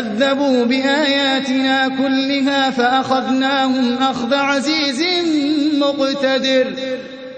كذبوا بآياتنا كلها فأخذناهم أخذ عزيز مقتدر.